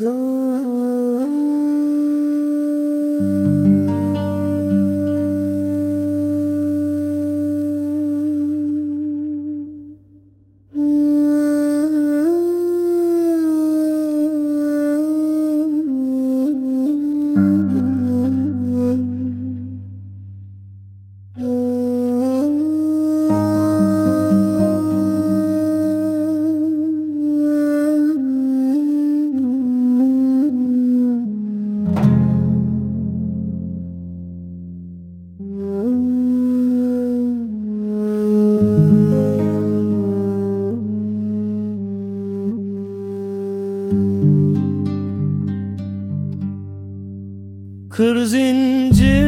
Mm-hmm. Kır zincirlerini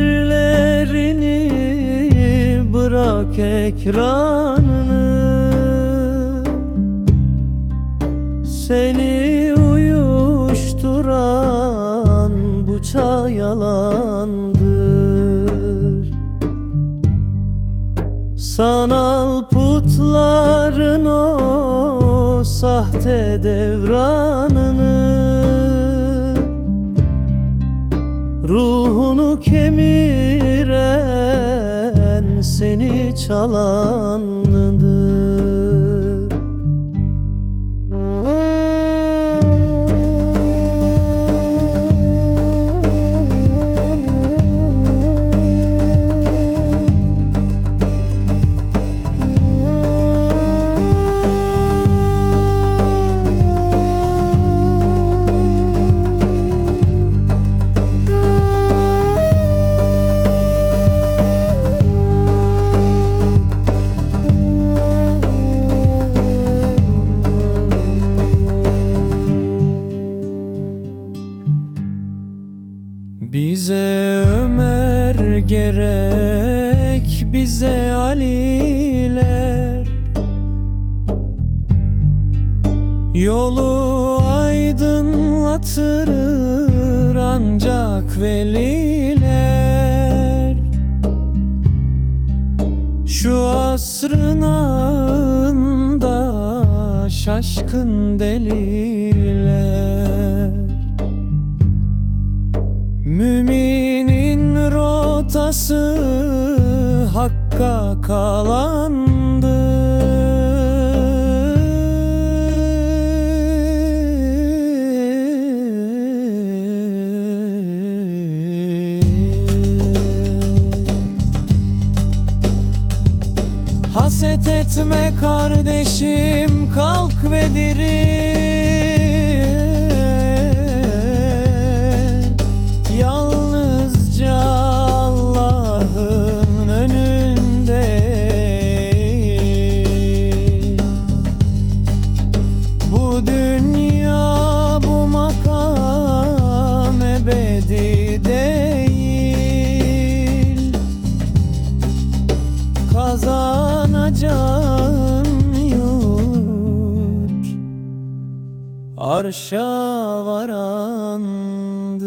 bırak ekranını. Seni uyuşturan bu çağ yalandır Sanal putların o sahte devranını Ruhunu kemiren seni çalandır Bize Ömer gerek, bize Aliler. Yolu aydınlatır ancak veliler. Şu asrın ağında şaşkın deliler rotası hakka kalandı. Haset etme kardeşim kalk ve diril Kazanacağın yurt. Arşa varandır